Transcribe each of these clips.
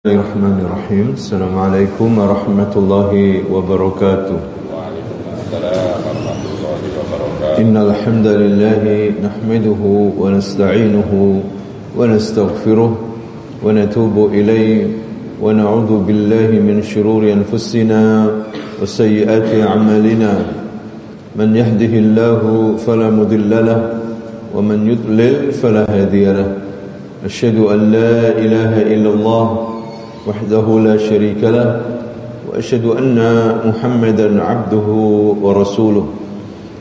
Bismillahirrahmanirrahim. Assalamualaikum warahmatullahi wabarakatuh. Innal hamdalillah nahmaduhu wa nasta'inuhu wa nastaghfiruh wa natubu ilayhi wa na'udzu billahi min shururi anfusina wa sayyiati a'malina. Man yahdihillahu fala mudilla lahu wa man yudlil fala hadiya lahu Ashhadu an la ilaha illallah وحده لا شريك له وأشهد أن محمدا عبده ورسوله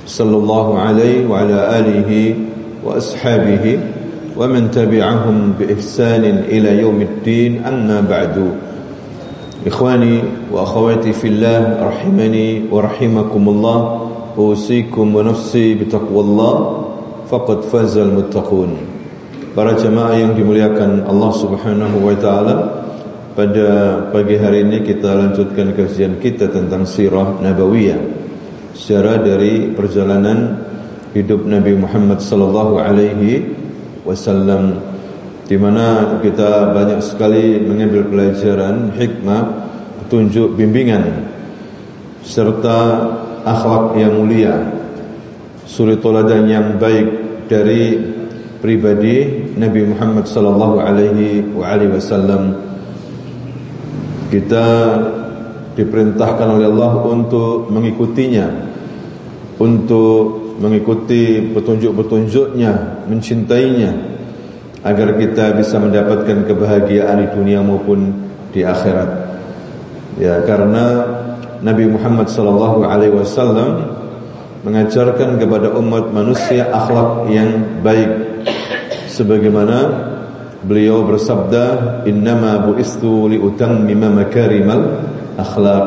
صلى الله عليه وعلى آله وأصحابه ومن تبعهم بإحسان إلى يوم الدين أما بعد. إخواني وأخواتي في الله رحمني ورحمكم الله أوصيكم ونفسي بتقوى الله فقد فاز المتقون. Para jemaah yang dimuliakan Allah Subhanahu wa taala, Pada pagi hari ini kita lanjutkan kajian kita tentang sirah nabawiyah. Secara dari perjalanan hidup Nabi Muhammad sallallahu alaihi wasallam di mana kita banyak sekali mengambil pelajaran hikmah, petunjuk, bimbingan serta akhlak yang mulia, suri toladan yang baik dari pribadi Nabi Muhammad sallallahu alaihi wasallam kita diperintahkan oleh Allah untuk mengikutinya untuk mengikuti petunjuk-petunjuknya mencintainya agar kita bisa mendapatkan kebahagiaan di dunia maupun di akhirat. Ya karena Nabi Muhammad sallallahu alaihi wasallam mengajarkan kepada umat manusia akhlak yang baik. Sebagaimana Beliau bersabda, "Innama bu'istu liutammima makarimal akhlak."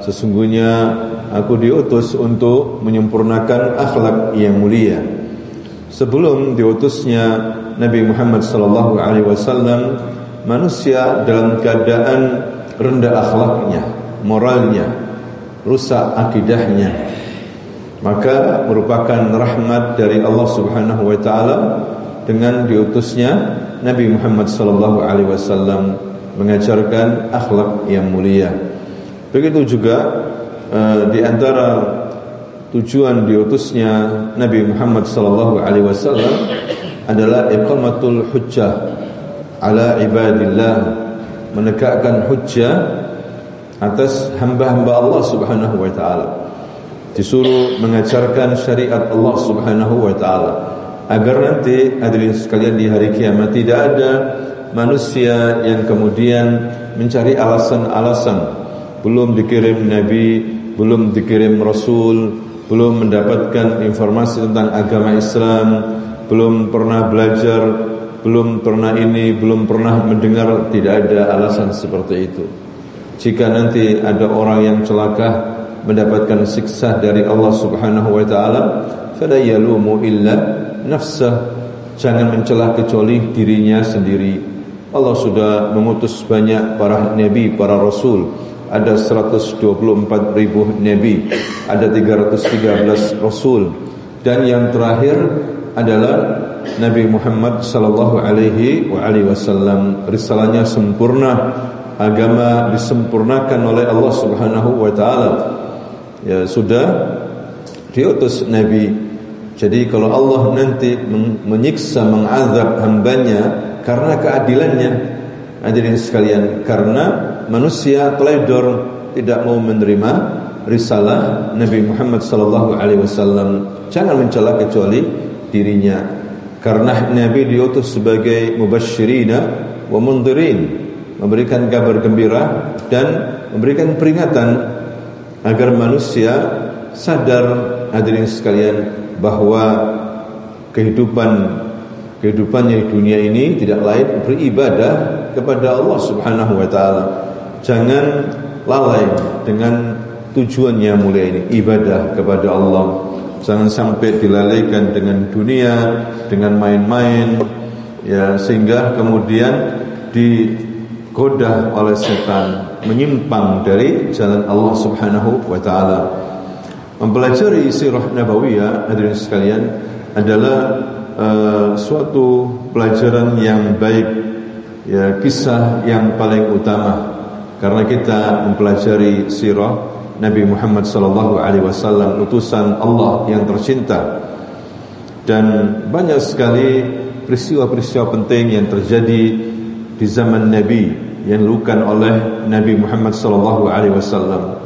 Sesungguhnya aku diutus untuk menyempurnakan akhlak yang mulia. Sebelum diutusnya Nabi Muhammad sallallahu alaihi wasallam, manusia dalam keadaan rendah akhlaknya, moralnya, rusak akidahnya. Maka merupakan rahmat dari Allah Subhanahu wa taala dengan diutusnya Nabi Muhammad sallallahu alaihi wasallam mengajarkan akhlak yang mulia. Begitu juga uh, di antara tujuan diutusnya Nabi Muhammad sallallahu alaihi wasallam adalah iqamatul hujjah ala ibadillah menegakkan hujjah atas hamba-hamba Allah Subhanahu wa taala. Disuruh mengajarkan syariat Allah Subhanahu wa taala agar nanti hadirin sekalian di hari kiamat tidak ada manusia yang kemudian mencari alasan-alasan belum dikirim nabi, belum dikirim rasul, belum mendapatkan informasi tentang agama Islam, belum pernah belajar, belum pernah ini, belum pernah mendengar, tidak ada alasan seperti itu. Jika nanti ada orang yang celaka mendapatkan siksa dari Allah Subhanahu wa taala, fala yalumu illa nafsah jangan mencela kecuali dirinya sendiri. Allah sudah mengutus banyak para nabi para rasul. Ada 124 ribu nabi ada 313 rasul. Dan yang terakhir adalah Nabi Muhammad sallallahu alaihi wa alihi wasallam. Risalahnya sempurna agama disempurnakan oleh Allah Subhanahu wa taala. Ya sudah diutus nabi jadi kalau Allah nanti menyiksa, mengazab hambanya karena keadilannya, hadirin sekalian, karena manusia teledor tidak mau menerima risalah Nabi Muhammad sallallahu alaihi wasallam, jangan mencela kecuali dirinya. Karena Nabi diutus sebagai mubasyirina wa mundirin, memberikan kabar gembira dan memberikan peringatan agar manusia sadar hadirin sekalian bahwa kehidupan kehidupannya di dunia ini tidak lain beribadah kepada Allah Subhanahu wa taala. Jangan lalai dengan tujuan yang mulia ini, ibadah kepada Allah. Jangan sampai dilalaikan dengan dunia, dengan main-main ya sehingga kemudian digoda oleh setan menyimpang dari jalan Allah Subhanahu wa taala. Mempelajari sirah nabawiyah hadirin sekalian adalah uh, suatu pelajaran yang baik ya kisah yang paling utama. Karena kita mempelajari sirah Nabi Muhammad sallallahu alaihi wasallam utusan Allah yang tercinta. Dan banyak sekali peristiwa-peristiwa penting yang terjadi di zaman Nabi yang dilakukan oleh Nabi Muhammad sallallahu alaihi wasallam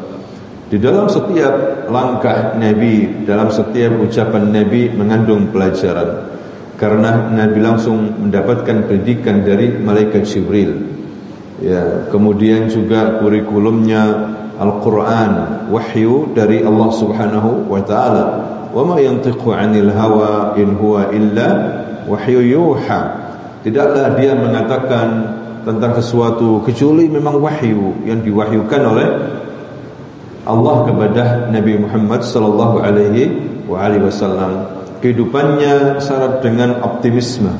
di dalam setiap langkah Nabi, dalam setiap ucapan Nabi mengandung pelajaran. Karena Nabi langsung mendapatkan pendidikan dari malaikat Jibril. Ya, kemudian juga kurikulumnya Al-Qur'an, wahyu dari Allah Subhanahu wa taala. Wa ma yantiqu 'anil hawa in huwa illa wahyu yuha. Tidaklah dia mengatakan tentang sesuatu kecuali memang wahyu yang diwahyukan oleh Allah kepada Nabi Muhammad sallallahu alaihi wasallam. Kehidupannya syarat dengan optimisme.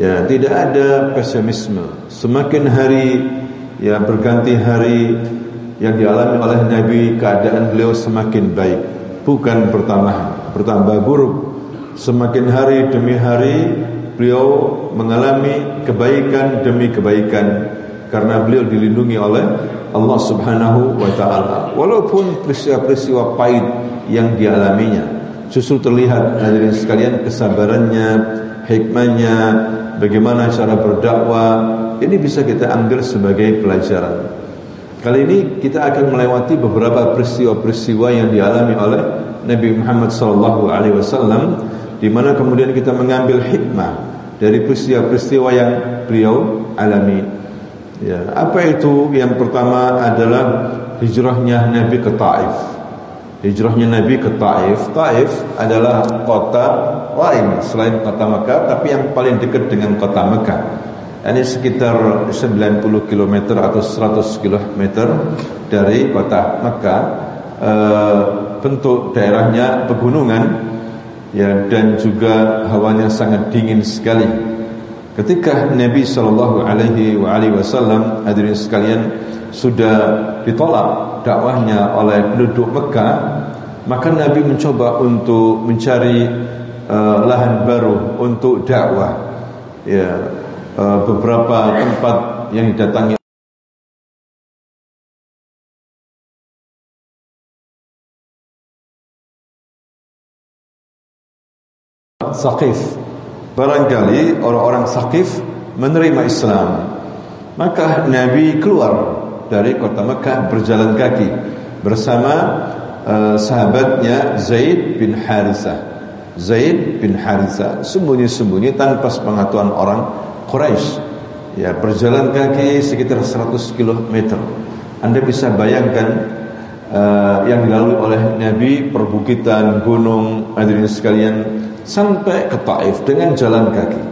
Ya, tidak ada pesimisme. Semakin hari ya berganti hari yang dialami oleh Nabi keadaan beliau semakin baik, bukan bertambah bertambah buruk. Semakin hari demi hari beliau mengalami kebaikan demi kebaikan karena beliau dilindungi oleh Allah Subhanahu wa taala. Walaupun peristiwa-peristiwa pahit yang dialaminya justru terlihat hadirin sekalian kesabarannya, hikmahnya, bagaimana cara berdakwah, ini bisa kita ambil sebagai pelajaran. Kali ini kita akan melewati beberapa peristiwa-peristiwa yang dialami oleh Nabi Muhammad sallallahu alaihi wasallam di mana kemudian kita mengambil hikmah dari peristiwa-peristiwa yang beliau alami. Ya, apa itu? Yang pertama adalah hijrahnya Nabi ke Taif. Hijrahnya Nabi ke Taif. Taif adalah kota lain selain kota Mekah, tapi yang paling dekat dengan kota Mekah. Ini sekitar 90 km atau 100 km dari kota Mekah. E, bentuk daerahnya pegunungan, ya dan juga hawanya sangat dingin sekali. Ketika Nabi Shallallahu Alaihi Wasallam hadirin sekalian sudah ditolak dakwahnya oleh penduduk Mekah, maka Nabi mencoba untuk mencari uh, lahan baru untuk dakwah. Ya, uh, beberapa tempat yang didatangi Saqif Barangkali orang-orang Saqif menerima Islam. Maka Nabi keluar dari kota Mekah berjalan kaki bersama uh, sahabatnya Zaid bin Harithah. Zaid bin Harithah sembunyi-sembunyi tanpa sepengetahuan orang Quraisy. Ya, berjalan kaki sekitar 100 km. Anda bisa bayangkan uh, yang dilalui oleh Nabi perbukitan, gunung, hadirin sekalian sampai ke Taif dengan jalan kaki.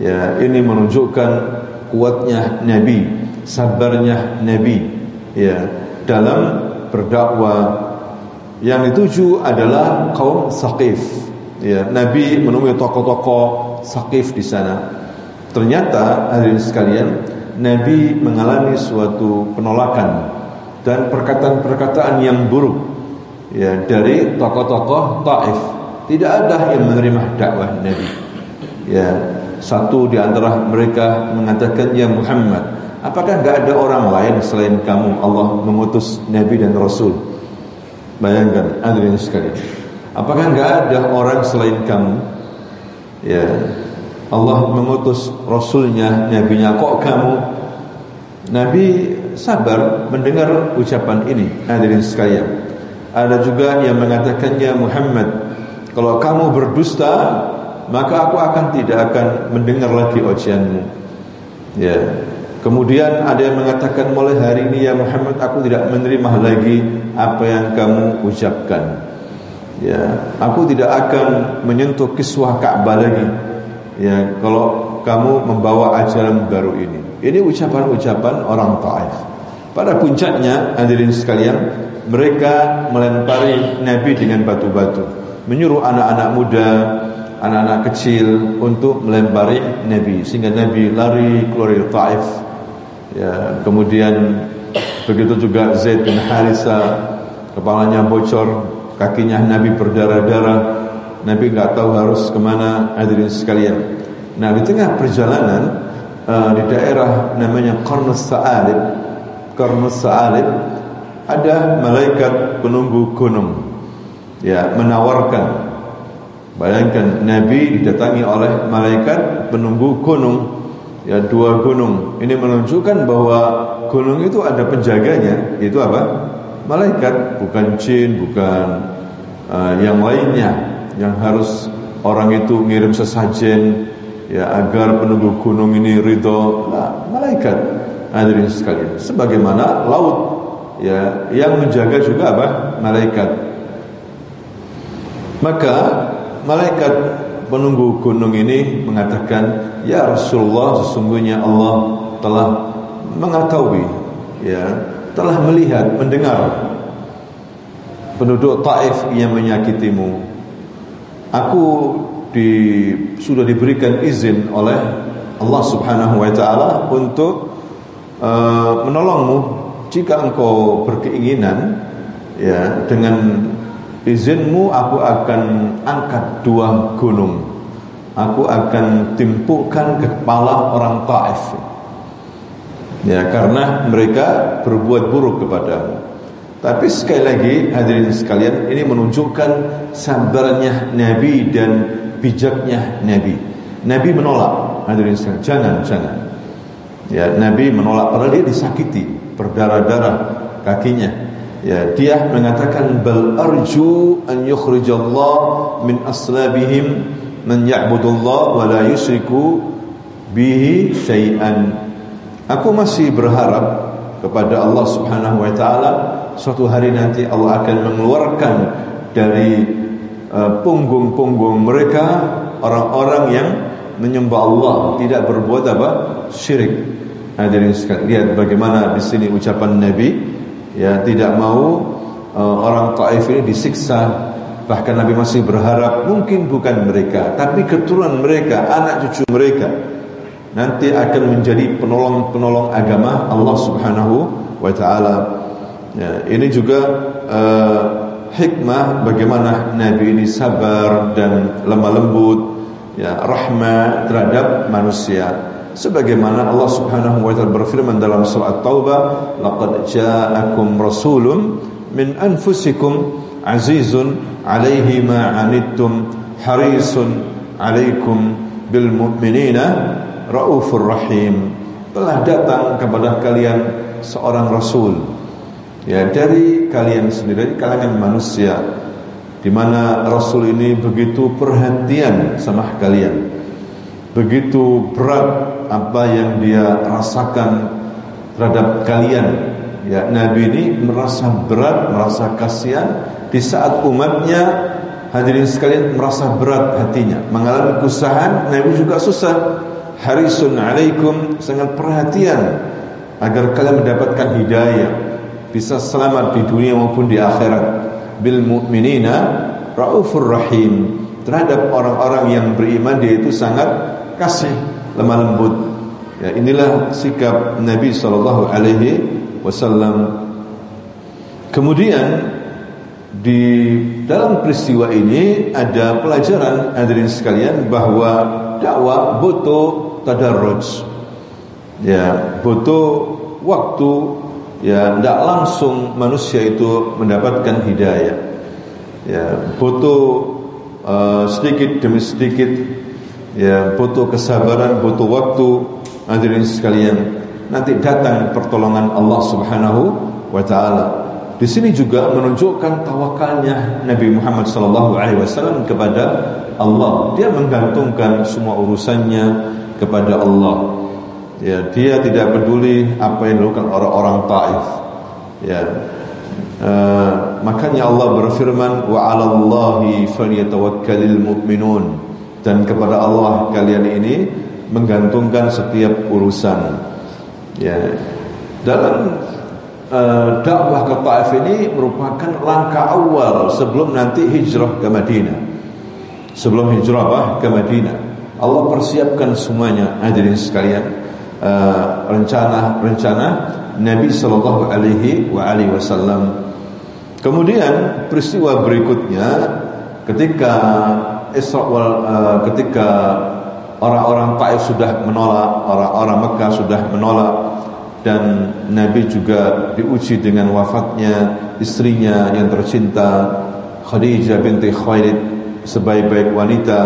Ya, ini menunjukkan kuatnya Nabi, sabarnya Nabi ya dalam berdakwah. Yang dituju adalah kaum Saqif. Ya, Nabi menemui tokoh-tokoh Saqif di sana. Ternyata hadirin sekalian, Nabi mengalami suatu penolakan dan perkataan-perkataan yang buruk ya dari tokoh-tokoh Taif tidak ada yang menerima dakwah Nabi. Ya, satu di antara mereka mengatakan ya Muhammad, apakah enggak ada orang lain selain kamu Allah mengutus Nabi dan Rasul? Bayangkan hadirin sekalian. Apakah enggak ada orang selain kamu? Ya, Allah mengutus Rasulnya, Nabinya kok kamu? Nabi sabar mendengar ucapan ini hadirin sekalian. Ada juga yang mengatakan ya Muhammad kalau kamu berdusta, maka aku akan tidak akan mendengar lagi ujianmu. Ya. Kemudian ada yang mengatakan mulai hari ini ya Muhammad aku tidak menerima lagi apa yang kamu ucapkan. Ya, aku tidak akan menyentuh kiswah Ka'bah lagi. Ya, kalau kamu membawa ajaran baru ini. Ini ucapan-ucapan orang Taif. Pada puncaknya hadirin sekalian, mereka melempari Nabi dengan batu-batu menyuruh anak-anak muda, anak-anak kecil untuk melempari Nabi sehingga Nabi lari keluar dari Taif. Ya, kemudian begitu juga Zaid bin Harisa kepalanya bocor, kakinya Nabi berdarah-darah. Nabi nggak tahu harus ke mana hadirin sekalian. Nah di tengah perjalanan uh, di daerah namanya Qarnus Sa'alib. Qarnus Sa'alib ada malaikat penunggu gunung. Ya, menawarkan. Bayangkan Nabi didatangi oleh malaikat penunggu gunung. Ya dua gunung. Ini menunjukkan bahwa gunung itu ada penjaganya Itu apa? Malaikat. Bukan jin, bukan uh, yang lainnya. Yang harus orang itu ngirim sesajen Ya agar penunggu gunung ini ridho. Nah, Malaikat. Hadirin sekalian. Sebagaimana laut ya Yang menjaga juga apa? Malaikat Maka malaikat penunggu gunung ini mengatakan, "Ya Rasulullah, sesungguhnya Allah telah mengetahui, ya, telah melihat, mendengar penduduk Taif yang menyakitimu. Aku di, sudah diberikan izin oleh Allah Subhanahu wa taala untuk uh, menolongmu jika engkau berkeinginan ya dengan Izinmu aku akan angkat dua gunung. Aku akan timpukkan ke kepala orang Taif. Ya karena mereka berbuat buruk kepadamu. Tapi sekali lagi hadirin sekalian Ini menunjukkan sabarnya Nabi dan bijaknya Nabi. Nabi menolak. Hadirin sekalian Jangan, jangan. Ya, Nabi menolak. Padahal dia disakiti berdarah-darah kakinya Ya, dia mengatakan bal arju an yukhrijallah min aslabihim man ya'budullah wa la yusyriku bihi syai'an. Aku masih berharap kepada Allah Subhanahu wa taala suatu hari nanti Allah akan mengeluarkan dari uh, punggung-punggung mereka orang-orang yang menyembah Allah tidak berbuat apa syirik. Hadirin sekalian lihat bagaimana di sini ucapan Nabi ya tidak mau uh, orang Taif ini disiksa. Bahkan Nabi masih berharap mungkin bukan mereka tapi keturunan mereka anak cucu mereka nanti akan menjadi penolong-penolong agama Allah Subhanahu wa taala. Ya, ini juga uh, hikmah bagaimana Nabi ini sabar dan lemah lembut ya rahmat terhadap manusia sebagaimana Allah Subhanahu wa taala berfirman dalam surah Taubah laqad ja'akum rasulun min anfusikum azizun 'alaihi ma 'anittum harisun 'alaikum bil mu'minina raufur rahim. Telah datang kepada kalian seorang rasul ya dari kalian sendiri kalangan manusia di mana rasul ini begitu perhatian sama kalian begitu berat apa yang dia rasakan terhadap kalian. Ya Nabi ini merasa berat merasa kasihan. Di saat umatnya hadirin sekalian merasa berat hatinya. Mengalami kesusahan Nabi juga susah. Harisun alaikum sangat perhatian agar kalian mendapatkan hidayah. Bisa selamat di dunia maupun di akhirat. Bil mu'minina raufur rahim. Terhadap orang-orang yang beriman dia itu sangat kasih lemah lembut. Ya, inilah sikap Nabi sallallahu alaihi wasallam. Kemudian di dalam peristiwa ini ada pelajaran hadirin sekalian bahwa dakwah butuh tadarruj. Ya, butuh waktu ya tidak langsung manusia itu mendapatkan hidayah. Ya, butuh uh, sedikit demi sedikit ya butuh kesabaran, butuh waktu hadirin sekalian. Nanti datang pertolongan Allah Subhanahu wa taala. Di sini juga menunjukkan tawakalnya Nabi Muhammad sallallahu alaihi wasallam kepada Allah. Dia menggantungkan semua urusannya kepada Allah. Ya, dia tidak peduli apa yang dilakukan orang-orang Taif. Ya. Uh, makanya Allah berfirman wa 'alallahi falyatawakkalul mu'minun dan kepada Allah kalian ini menggantungkan setiap urusan. Ya. Dalam uh, dakwah ke Taif ini merupakan langkah awal sebelum nanti hijrah ke Madinah. Sebelum hijrah apa? ke Madinah. Allah persiapkan semuanya hadirin sekalian rencana-rencana uh, Nabi sallallahu alaihi wasallam. Kemudian peristiwa berikutnya ketika Isra wal uh, ketika orang-orang Taif sudah menolak, orang-orang Mekah sudah menolak dan Nabi juga diuji dengan wafatnya istrinya yang tercinta Khadijah binti Khalid sebaik-baik wanita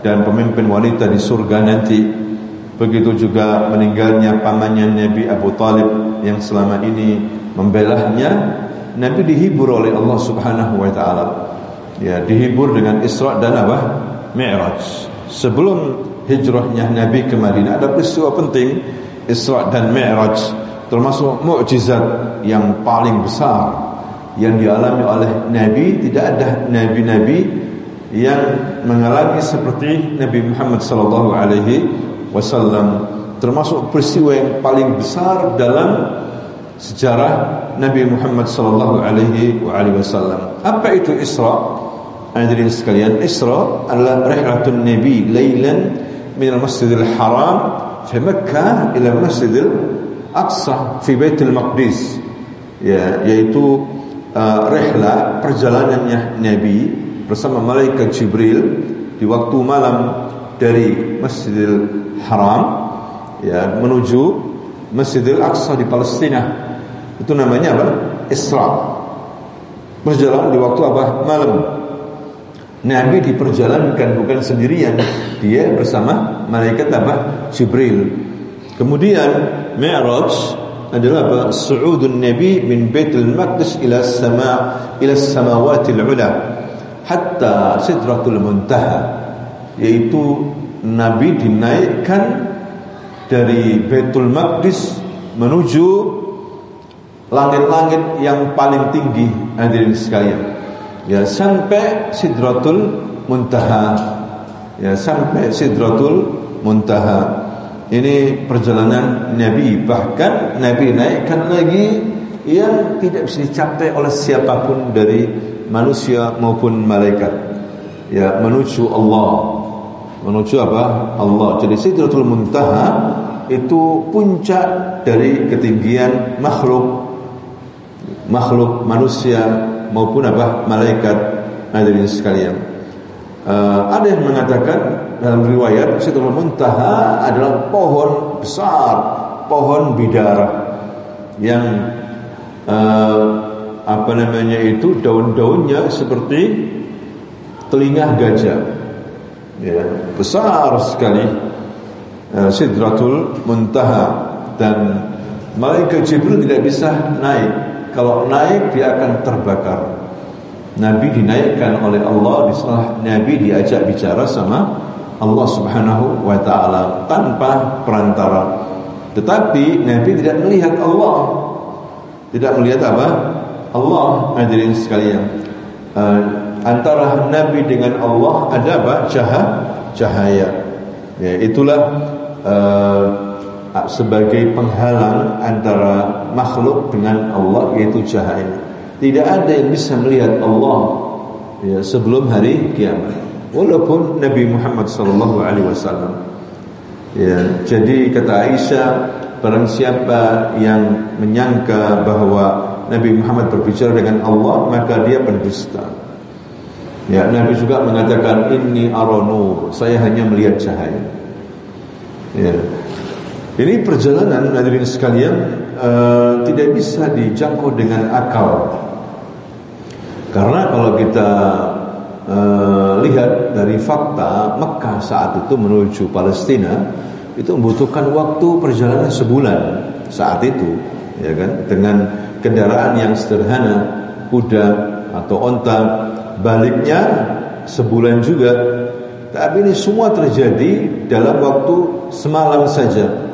dan pemimpin wanita di surga nanti. Begitu juga meninggalnya pamannya Nabi Abu Talib yang selama ini membelahnya. Nabi dihibur oleh Allah Subhanahu wa taala ya dihibur dengan Isra dan apa Mi'raj sebelum hijrahnya Nabi ke Madinah ada peristiwa penting Isra dan Mi'raj termasuk mukjizat yang paling besar yang dialami oleh Nabi tidak ada nabi-nabi yang mengalami seperti Nabi Muhammad sallallahu alaihi wasallam termasuk peristiwa yang paling besar dalam sejarah Nabi Muhammad sallallahu alaihi wasallam. Apa itu Isra? Hadirin sekalian, Isra adalah rihlatun Nabi lailan min Masjidil Haram fi Makkah ila Masjidil Aqsa fi Baitul Maqdis. Ya, yaitu uh, rehla perjalanannya Nabi bersama malaikat Jibril di waktu malam dari Masjidil Haram ya menuju Masjidil Aqsa di Palestina. Itu namanya apa? Isra. Berjalan di waktu apa? Malam. Nabi diperjalankan bukan sendirian, dia bersama malaikat apa? Jibril. Kemudian Mi'raj adalah apa? Su'udun Nabi min Baitul Maqdis ila sama ila samawatil ula hatta Sidratul Muntaha yaitu Nabi dinaikkan dari Baitul Maqdis menuju langit-langit yang paling tinggi hadirin sekalian ya sampai Sidratul Muntaha. Ya sampai Sidratul Muntaha. Ini perjalanan Nabi. Bahkan Nabi naikkan lagi yang tidak bisa dicapai oleh siapa pun dari manusia maupun malaikat. Ya menuju Allah. Menuju apa? Allah. Jadi Sidratul Muntaha itu puncak dari ketinggian makhluk. Makhluk manusia maupun apa malaikat hadirin sekalian. Uh, ada yang mengatakan dalam riwayat Sidratul Muntaha adalah pohon besar, pohon bidara yang uh, apa namanya itu daun-daunnya seperti telinga gajah. Ya, besar sekali uh, Sidratul Muntaha dan malaikat Jibril tidak bisa naik kalau naik dia akan terbakar. Nabi dinaikkan oleh Allah setelah Nabi diajak bicara sama Allah Subhanahu wa taala tanpa perantara. Tetapi Nabi tidak melihat Allah. Tidak melihat apa? Allah hadirin sekalian. Uh, antara Nabi dengan Allah ada apa? Cahaya. Cahaya. Ya, itulah uh, sebagai penghalang antara makhluk dengan Allah yaitu cahaya. Tidak ada yang bisa melihat Allah ya, sebelum hari kiamat. Walaupun Nabi Muhammad sallallahu alaihi wasallam. Ya, jadi kata Aisyah, barang siapa yang menyangka bahwa Nabi Muhammad berbicara dengan Allah, maka dia pendusta. Ya, Nabi juga mengatakan ini aronur, saya hanya melihat cahaya. Ya, ini perjalanan hadirin sekalian uh, tidak bisa dijangkau dengan akal. Karena kalau kita uh, lihat dari fakta Mekah saat itu menuju Palestina itu membutuhkan waktu perjalanan sebulan saat itu, ya kan? Dengan kendaraan yang sederhana, kuda atau onta, baliknya sebulan juga. Tapi ini semua terjadi dalam waktu semalam saja.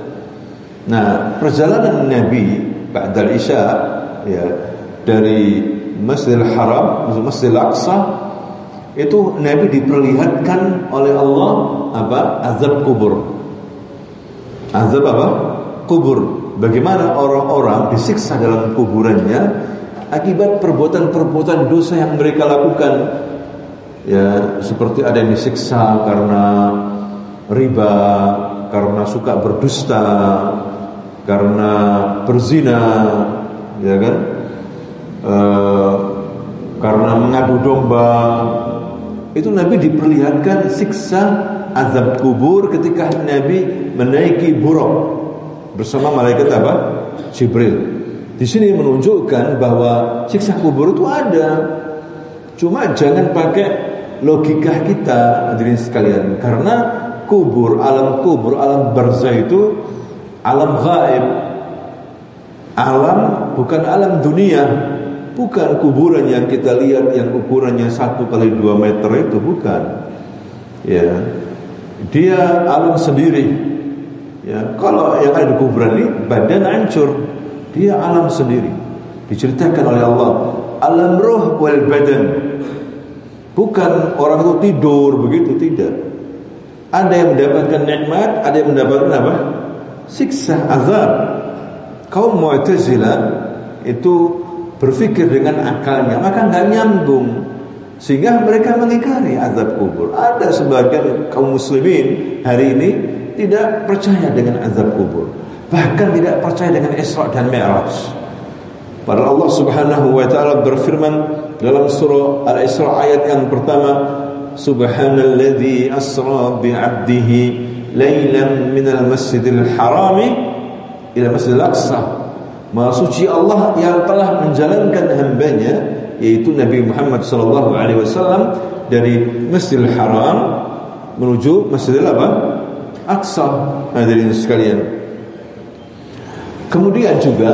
Nah, perjalanan Nabi Ba'dal Isya ya dari Masjidil Haram Masjidil Aqsa itu Nabi diperlihatkan oleh Allah apa? azab kubur. Azab apa? Kubur. Bagaimana orang-orang disiksa dalam kuburannya akibat perbuatan-perbuatan dosa yang mereka lakukan. Ya, seperti ada yang disiksa karena riba, karena suka berdusta, karena berzina, ya kan? E, karena mengadu domba, itu Nabi diperlihatkan siksa azab kubur ketika Nabi menaiki buruk bersama malaikat apa? Jibril. Di sini menunjukkan bahwa siksa kubur itu ada. Cuma jangan pakai logika kita hadirin sekalian karena kubur, alam kubur, alam barzah itu alam gaib. Alam bukan alam dunia, bukan kuburan yang kita lihat yang ukurannya satu kali dua meter itu bukan. Ya, dia alam sendiri. Ya, kalau yang ada di kuburan ini badan hancur, dia alam sendiri. Diceritakan oleh Allah, alam roh wal badan. Bukan orang itu tidur begitu tidak. Ada yang mendapatkan nikmat, ada yang mendapatkan apa? Siksa, azab. Kaum Mu'tazilah itu berpikir dengan akalnya, maka nggak nyambung. Sehingga mereka mengingkari azab kubur. Ada sebagian kaum muslimin hari ini tidak percaya dengan azab kubur. Bahkan tidak percaya dengan Isra dan Mi'raj. Padahal Allah Subhanahu wa taala berfirman dalam surah Al-Isra ayat yang pertama, Subhanalladzi asra bi 'abdihi lailan minal masjidil harami ila masjidil aqsa. Maha suci Allah yang telah menjalankan hambanya yaitu Nabi Muhammad sallallahu alaihi wasallam dari Masjidil Haram menuju Masjidil apa? Aqsa. Hadirin sekalian. Kemudian juga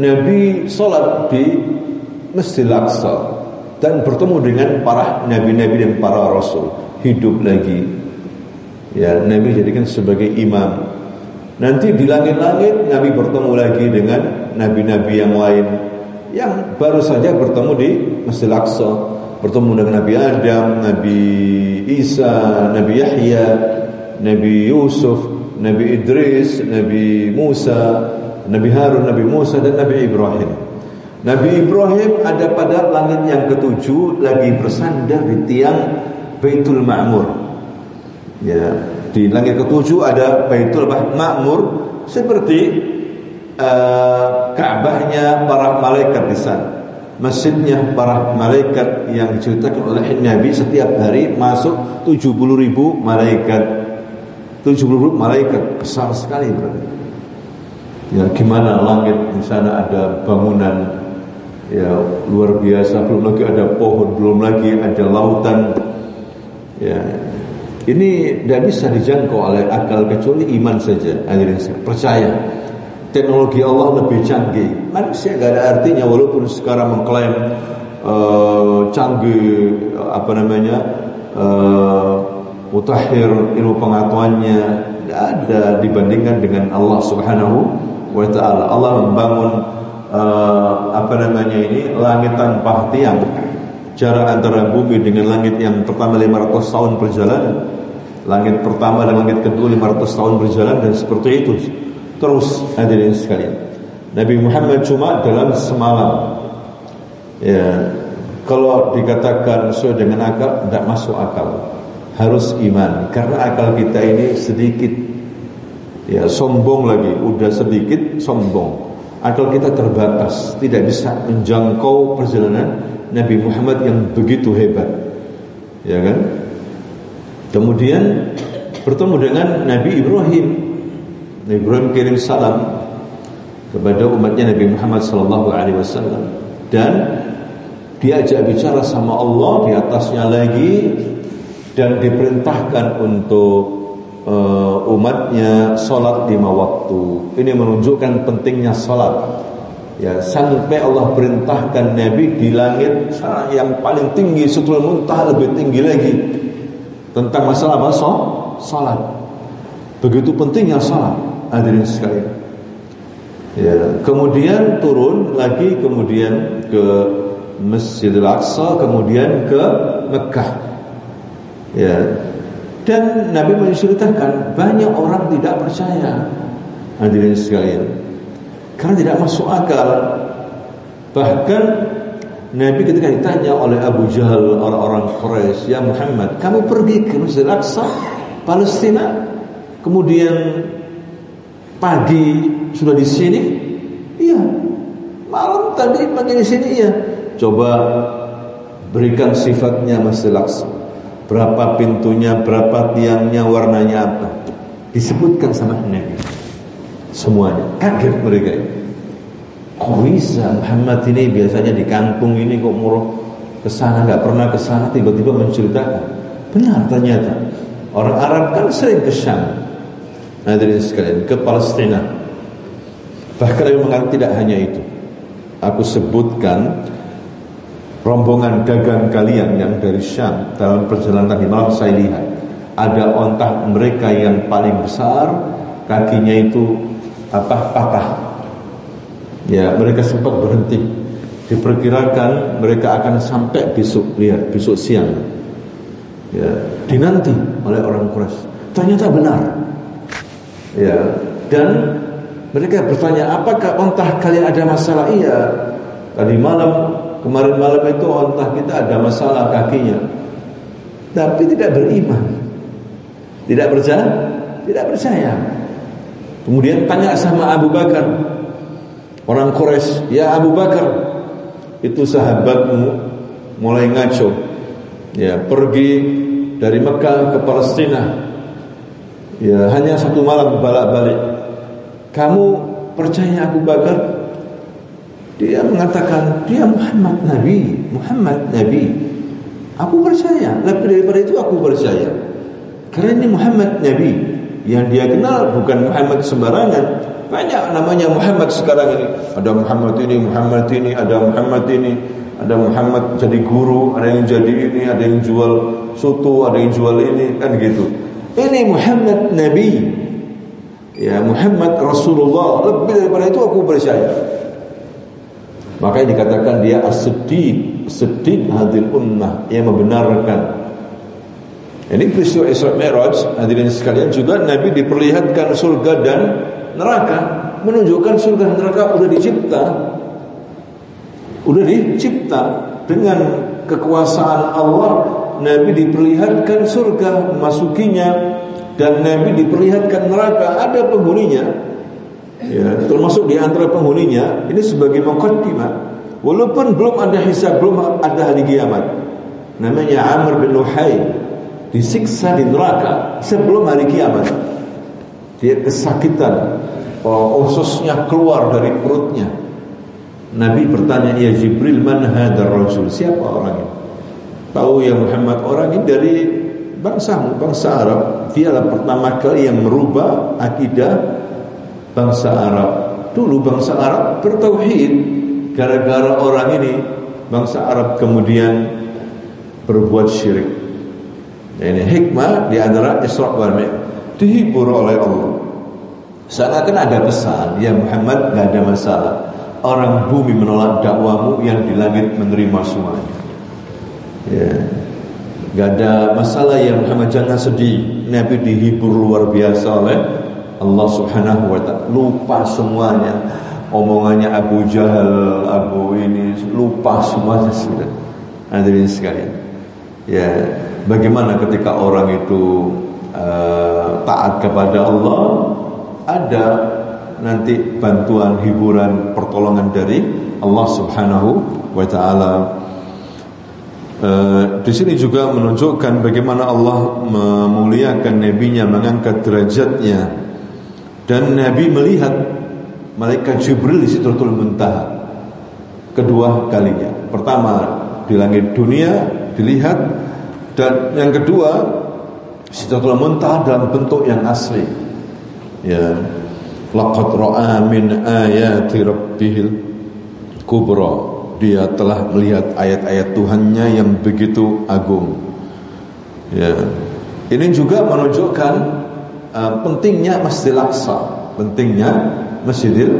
Nabi sholat di Masjidil Aqsa dan bertemu dengan para nabi-nabi dan para rasul hidup lagi. Ya, Nabi jadikan sebagai imam. Nanti di langit-langit Nabi bertemu lagi dengan nabi-nabi yang lain yang baru saja bertemu di Masjidil Aqsa, bertemu dengan Nabi Adam, Nabi Isa, Nabi Yahya, Nabi Yusuf, Nabi Idris, Nabi Musa, Nabi Harun, Nabi Musa dan Nabi Ibrahim. Nabi Ibrahim ada pada langit yang ketujuh lagi bersandar di tiang Baitul Ma'mur. Ya, di langit ketujuh ada Baitul Ma'mur. Seperti uh, Ka'bahnya para malaikat di sana. Masjidnya para malaikat yang diceritakan oleh Nabi setiap hari masuk 70 ribu malaikat. 70 ribu malaikat. Besar sekali berarti. Ya gimana langit di sana ada bangunan ya luar biasa. Belum lagi ada pohon belum lagi ada lautan. Ya ini tidak bisa dijangkau oleh akal kecuali iman saja akhirnya percaya teknologi Allah lebih canggih. Manusia gak ada artinya walaupun sekarang mengklaim uh, canggih apa namanya uh, ilmu pengetahuannya tidak ada dibandingkan dengan Allah Subhanahu wa taala. Allah membangun uh, apa namanya ini langit tanpa tiang. Jarak antara bumi dengan langit yang pertama 500 tahun perjalanan. Langit pertama dan langit kedua 500 tahun berjalan dan seperti itu Terus hadirin sekalian. Nabi Muhammad cuma dalam semalam. Ya, kalau dikatakan sesuai dengan akal tidak masuk akal. Harus iman karena akal kita ini sedikit ya sombong lagi, udah sedikit sombong. Akal kita terbatas, tidak bisa menjangkau perjalanan Nabi Muhammad yang begitu hebat. Ya kan? Kemudian bertemu dengan Nabi Ibrahim Nabi Ibrahim kirim salam kepada umatnya Nabi Muhammad sallallahu alaihi wasallam dan diajak bicara sama Allah di atasnya lagi dan diperintahkan untuk uh, umatnya sholat lima waktu. Ini menunjukkan pentingnya sholat. Ya, sampai Allah perintahkan Nabi di langit yang paling tinggi setelah muntah lebih tinggi lagi tentang masalah apa? Sholat. Begitu pentingnya sholat hadirin sekalian. Ya, kemudian turun lagi kemudian ke Masjidil Aqsa, kemudian ke Mekah. Ya. Dan Nabi menceritakan banyak orang tidak percaya. Hadirin sekalian. Karena tidak masuk akal. Bahkan Nabi ketika ditanya oleh Abu Jahal orang-orang Quraisy, "Ya Muhammad, kamu pergi ke Masjidil Aqsa, Palestina, kemudian Pagi sudah di sini? Iya. Malam tadi pagi di sini iya. Coba berikan sifatnya Masjid Aqsa. berapa pintunya, berapa tiangnya, warnanya apa. Disebutkan sama Nabi. Semuanya. Kaget mereka. Kok bisa Muhammad ini biasanya di kampung ini kok murah ke sana nggak pernah ke sana tiba-tiba menceritakan. Benar ternyata. Orang Arab kan sering ke Syam. Hadirin sekalian, ke Palestina. Bahkan mengatakan tidak hanya itu. Aku sebutkan rombongan dagang kalian yang dari Syam dalam perjalanan tadi malam saya lihat ada ontak mereka yang paling besar kakinya itu apa patah ya mereka sempat berhenti diperkirakan mereka akan sampai besok lihat besok siang ya dinanti oleh orang Quraisy ternyata benar ya dan mereka bertanya apakah ontah kalian ada masalah iya tadi malam Kemarin malam itu ontah kita ada masalah kakinya. Tapi tidak beriman. Tidak percaya? Tidak percaya. Kemudian tanya sama Abu Bakar. Orang Quraisy, "Ya Abu Bakar, itu sahabatmu mulai ngaco. Ya, pergi dari Mekah ke Palestina. Ya, hanya satu malam balik-balik. Kamu percaya Abu Bakar dia mengatakan dia Muhammad Nabi, Muhammad Nabi. Aku percaya, lebih daripada itu aku percaya. Karena ini Muhammad Nabi yang dia kenal bukan Muhammad sembarangan. Banyak namanya Muhammad sekarang ini. Ada Muhammad ini, Muhammad ini, ada Muhammad ini, ada Muhammad jadi guru, ada yang jadi ini, ada yang jual soto, ada yang jual ini, kan gitu. Ini Muhammad Nabi. Ya Muhammad Rasulullah. Lebih daripada itu aku percaya. Makanya dikatakan dia as-siddiq, siddiq hadil ummah yang membenarkan. Ini peristiwa Isra Mi'raj, hadirin sekalian juga Nabi diperlihatkan surga dan neraka, menunjukkan surga neraka sudah dicipta. Sudah dicipta dengan kekuasaan Allah. Nabi diperlihatkan surga masukinya dan Nabi diperlihatkan neraka. Ada penghuninya ya, termasuk di antara penghuninya ini sebagai mukaddimah walaupun belum ada hisab belum ada hari kiamat. Namanya Amr bin Luhai disiksa di neraka sebelum hari kiamat. Dia kesakitan ususnya keluar dari perutnya Nabi bertanya ya Jibril man hadar rajul siapa orang ini tahu ya Muhammad orang ini dari bangsa bangsa Arab dialah pertama kali yang merubah akidah bangsa Arab. Dulu bangsa Arab bertauhid gara-gara orang ini bangsa Arab kemudian berbuat syirik. Ini hikmah di antara Isra wal dihibur oleh Allah. Seakan ada pesan, ya Muhammad gak ada masalah. Orang bumi menolak dakwamu yang di langit menerima semuanya. Ya. Gak ada masalah ya Muhammad jangan sedih. Nabi dihibur luar biasa oleh Allah Subhanahu wa taala lupa semuanya. Omongannya Abu Jahal, Abu ini lupa semuanya sudah. Hadirin sekalian. Ya, bagaimana ketika orang itu uh, taat kepada Allah, ada nanti bantuan, hiburan, pertolongan dari Allah Subhanahu wa taala. Uh, di sini juga menunjukkan bagaimana Allah memuliakan nabinya, mengangkat derajatnya dan Nabi melihat malaikat Jibril di Sidratul Muntaha kedua kalinya. Pertama di langit dunia dilihat dan yang kedua Sidratul Muntaha dalam bentuk yang asli. Ya. Laqad ra'a min ayati rabbihil kubra. Dia telah melihat ayat-ayat Tuhannya yang begitu agung. Ya. Ini juga menunjukkan uh, pentingnya Masjidil Aqsa, pentingnya Masjidil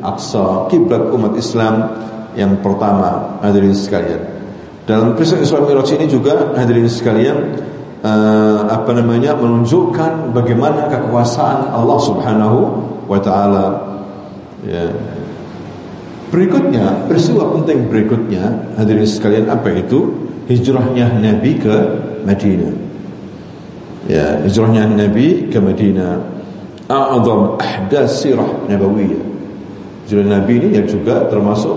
Aqsa, kiblat umat Islam yang pertama hadirin sekalian. Dalam kisah Islam Mi'raj ini juga hadirin sekalian uh, apa namanya menunjukkan bagaimana kekuasaan Allah Subhanahu wa taala. Ya. Berikutnya, peristiwa penting berikutnya hadirin sekalian apa itu? Hijrahnya Nabi ke Madinah ya hijrahnya Nabi ke Madinah a'zam ahdas sirah nabawiyah hijrah Nabi ini yang juga termasuk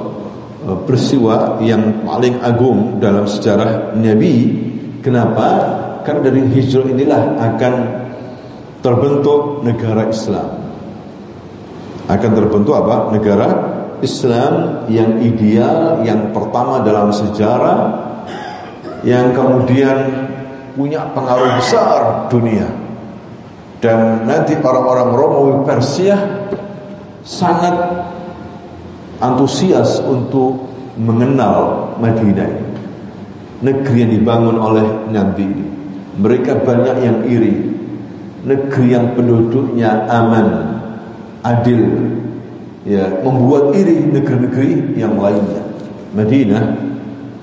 uh, peristiwa yang paling agung dalam sejarah Nabi kenapa karena dari hijrah inilah akan terbentuk negara Islam. Akan terbentuk apa? Negara Islam yang ideal, yang pertama dalam sejarah, yang kemudian punya pengaruh besar dunia. Dan nanti orang-orang Romawi Persia sangat antusias untuk mengenal Madinah. Negeri yang dibangun oleh Nabi ini. Mereka banyak yang iri. Negeri yang penduduknya aman, adil, ya membuat iri negeri-negeri yang lainnya. Madinah,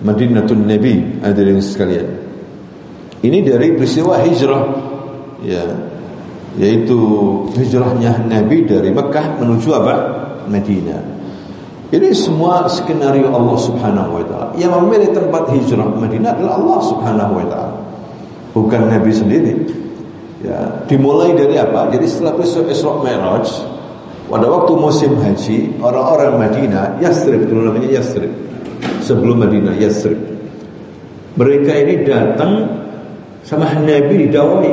Madinatul Nabi, hadirin sekalian. Ini dari peristiwa hijrah, ya, yaitu hijrahnya Nabi dari Mekah menuju apa? Madinah. Ini semua skenario Allah Subhanahu wa taala. Yang memilih tempat hijrah Madinah adalah Allah Subhanahu wa taala. Bukan Nabi sendiri. Ya, dimulai dari apa? Jadi setelah peristiwa Isra Mi'raj, pada waktu musim haji, orang-orang Madinah, Yasrib dulu namanya Yasrib. Sebelum Madinah Yasrib. Mereka ini datang sama Nabi didawai.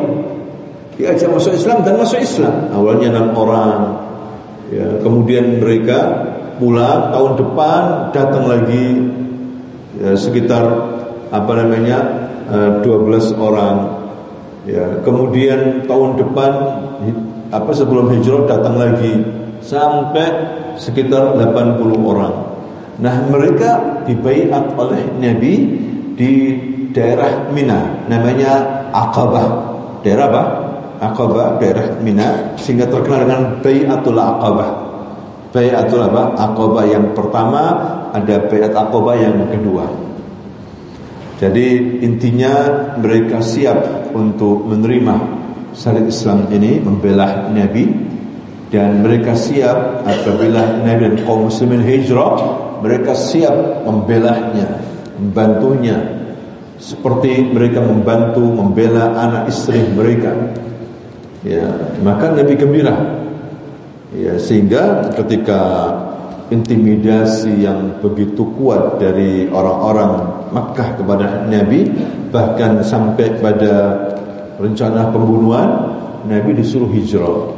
Diajak masuk Islam dan masuk Islam. Awalnya enam orang. Ya, kemudian mereka pulang tahun depan datang lagi ya, sekitar apa namanya 12 orang ya kemudian tahun depan apa sebelum hijrah datang lagi sampai sekitar 80 orang nah mereka dibaiat oleh Nabi di daerah Mina namanya Aqabah daerah apa? Aqabah daerah Mina sehingga terkenal dengan Bayatul Aqabah Bayatul apa? Aqabah yang pertama, ada bayat Aqabah yang kedua. Jadi intinya mereka siap untuk menerima syariat Islam ini, membela Nabi. Dan mereka siap apabila Nabi dan kaum muslimin hijrah, mereka siap membelahnya, membantunya. Seperti mereka membantu membela anak istri mereka. Ya, maka Nabi gembira. Ya, sehingga ketika intimidasi yang begitu kuat dari orang-orang Makkah kepada Nabi bahkan sampai pada rencana pembunuhan Nabi disuruh hijrah.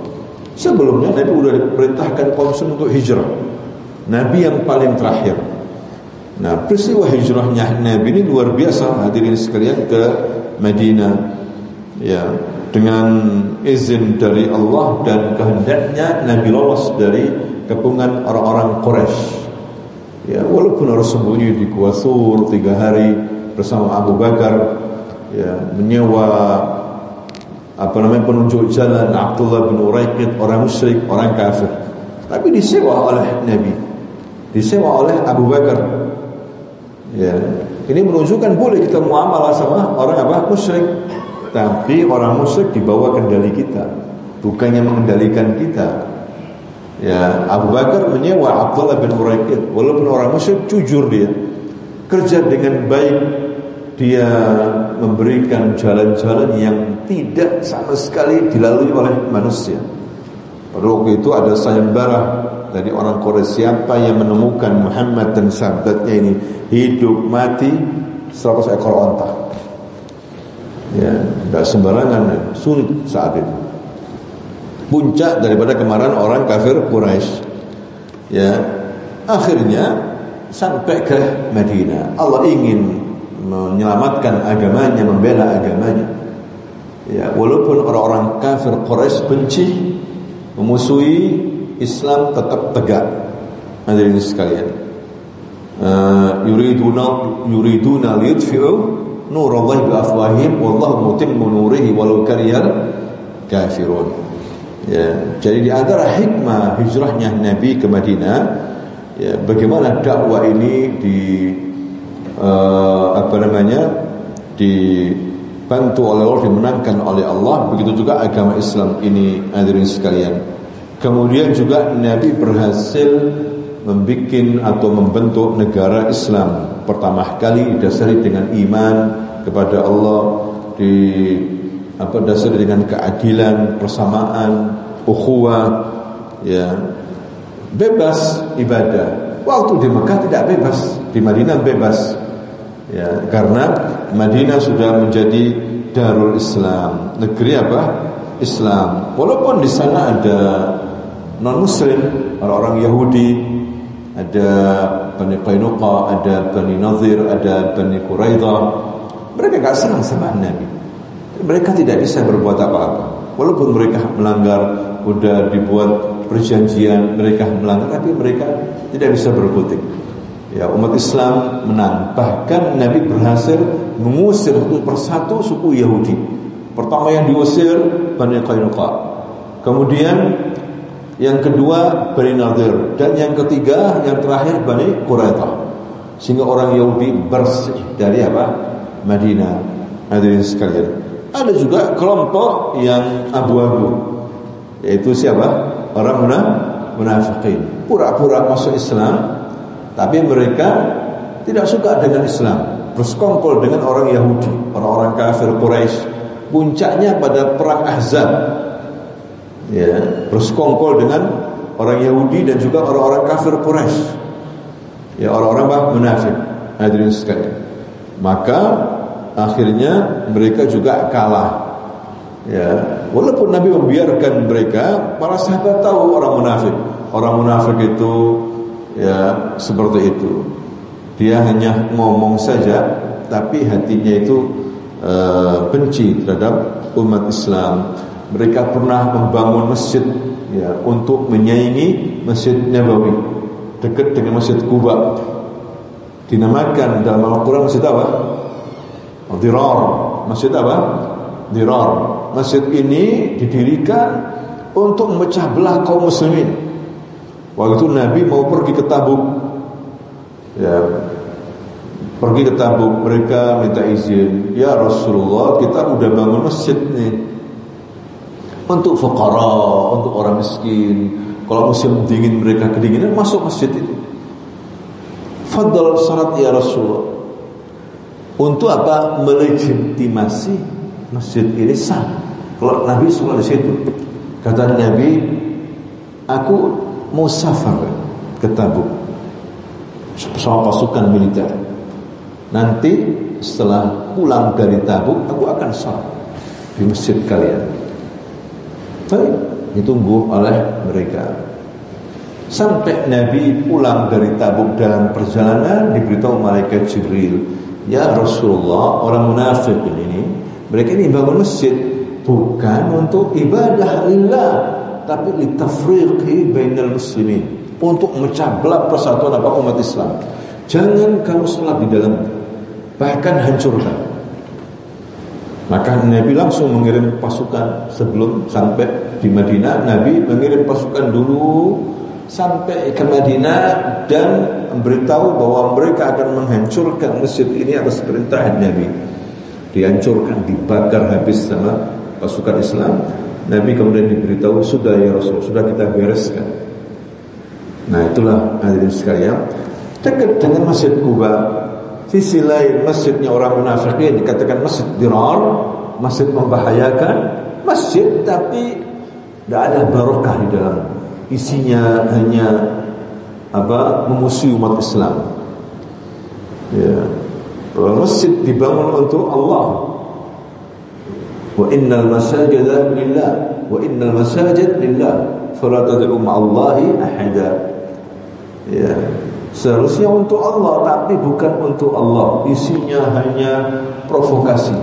Sebelumnya Nabi sudah diperintahkan kaum untuk hijrah. Nabi yang paling terakhir. Nah, peristiwa hijrahnya Nabi ini luar biasa hadirin sekalian ke Madinah. Ya, dengan izin dari Allah dan kehendaknya Nabi lolos dari kepungan orang-orang Quraisy. Ya, walaupun harus sembunyi di Kuasur tiga hari bersama Abu Bakar, ya, menyewa apa namanya penunjuk jalan Abdullah bin Uraiqid orang musyrik, orang kafir. Tapi disewa oleh Nabi, disewa oleh Abu Bakar. Ya, ini menunjukkan boleh kita muamalah sama orang apa musyrik. Tapi orang musyrik di bawah kendali kita Bukannya mengendalikan kita Ya, Abu Bakar menyewa Abdullah bin Uraikid Walaupun orang musyrik jujur dia. Kerja dengan baik Dia memberikan jalan-jalan yang tidak sama sekali dilalui oleh manusia. Pada waktu itu ada sayembara dari orang Korea siapa yang menemukan Muhammad dan sahabatnya ini hidup mati 100 ekor onta? Ya tidak sembarangan sulit saat itu puncak daripada kemarahan orang kafir Quraisy. Ya. Akhirnya sampai ke Madinah. Allah ingin menyelamatkan agamanya membela agamanya. Ya walaupun orang-orang kafir Quraisy benci memusuhi Islam tetap tegak. Hadirin sekalian. Uh, yuriduna yuriduna liyutfi'u nurallahi bi afwahim wallahu mutimmu nurihi walau karihal kafirun. Ya, jadi di antara hikmah hijrahnya Nabi ke Madinah ya bagaimana dakwah ini di uh, apa namanya dibantu oleh Allah dimenangkan oleh Allah begitu juga agama Islam ini hadirin sekalian. Kemudian juga Nabi berhasil membuat atau membentuk negara Islam pertama kali didasari dengan iman kepada Allah di apa dasari dengan keadilan, persamaan, ukhuwah ya. Bebas ibadah. Waktu di Mekah tidak bebas, di Madinah bebas. Ya, karena Madinah sudah menjadi Darul Islam, negeri apa? Islam. Walaupun di sana ada non Muslim, orang-orang Yahudi, ada Bani Qainuqa, ada Bani Nazir, ada Bani Quraidah. Mereka gak senang sama Nabi. Mereka tidak bisa berbuat apa-apa. Walaupun mereka melanggar, udah dibuat perjanjian, mereka melanggar, tapi mereka tidak bisa berkutik. Ya, umat Islam menang. Bahkan Nabi berhasil mengusir satu persatu suku Yahudi. Pertama yang diusir Bani Qainuqa. Kemudian yang kedua Bani Nadir dan yang ketiga yang terakhir Bani Quraidah. Sehingga orang Yahudi bersih dari apa? Madinah. Hadirin sekalian. Ada juga kelompok yang abu-abu. Yaitu siapa? Orang munafikin. Pura-pura masuk Islam tapi mereka tidak suka dengan Islam, bersekongkol dengan orang Yahudi, orang-orang kafir Quraisy. Puncaknya pada perang Ahzab. Ya, bersekongkol dengan orang Yahudi dan juga orang-orang kafir Quraisy. Ya, orang-orang munafik. Hadirin sekalian. Maka akhirnya mereka juga kalah. Ya, walaupun Nabi membiarkan mereka, para sahabat tahu orang munafik. Orang munafik itu ya seperti itu. Dia hanya ngomong saja, tapi hatinya itu e, benci terhadap umat Islam. Mereka pernah membangun masjid ya untuk menyaingi Masjid Nabawi dekat dengan Masjid Kuba. Dinamakan dalam Al-Qur'an masjid apa? Dirar. Masjid apa? Dirar. Masjid ini didirikan untuk memecah belah kaum muslimin Waktu itu Nabi mau pergi ke Tabuk. Ya. Pergi ke Tabuk, mereka minta izin. Ya Rasulullah, kita udah bangun masjid nih. Untuk fuqara, untuk orang miskin. Kalau musim dingin mereka kedinginan masuk masjid itu. Fadl salat ya Rasulullah. Untuk apa? Melegitimasi masjid ini sah. Kalau Nabi sholat di situ, kata Nabi, aku musafar ke Tabuk bersama pasukan militer. Nanti setelah pulang dari Tabuk, aku akan sholat di masjid kalian. Baik, ditunggu oleh mereka. Sampai Nabi pulang dari Tabuk dalam perjalanan diberitahu malaikat Jibril, "Ya Rasulullah, orang munafik ini, mereka ini bangun masjid bukan untuk ibadah lillah, tapi litafriqi bainal muslimin untuk belah persatuan apa umat Islam. Jangan kamu sholat di dalam bahkan hancurkan. Maka Nabi langsung mengirim pasukan sebelum sampai di Madinah. Nabi mengirim pasukan dulu sampai ke Madinah dan memberitahu bahwa mereka akan menghancurkan masjid ini atas perintah Nabi. Dihancurkan, dibakar habis sama pasukan Islam Nabi kemudian diberitahu sudah ya Rasul, sudah kita bereskan. Nah itulah hadirin sekalian dekat dengan Masjid Kuba. Sisi lain masjidnya orang munafikin dikatakan masjid dirar, masjid membahayakan, masjid tapi tidak ada barokah di dalam. Isinya hanya apa memusuhi umat Islam. Ya. Masjid dibangun untuk Allah. Wa innal masajida lillah Wa innal masajid lillah. Fala tad'u ma'allahi ahada. Ya. Seharusnya untuk Allah Tapi bukan untuk Allah. Isinya hanya provokasi.